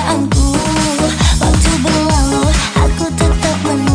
perasaanku Waktu berlalu aku tetap menang.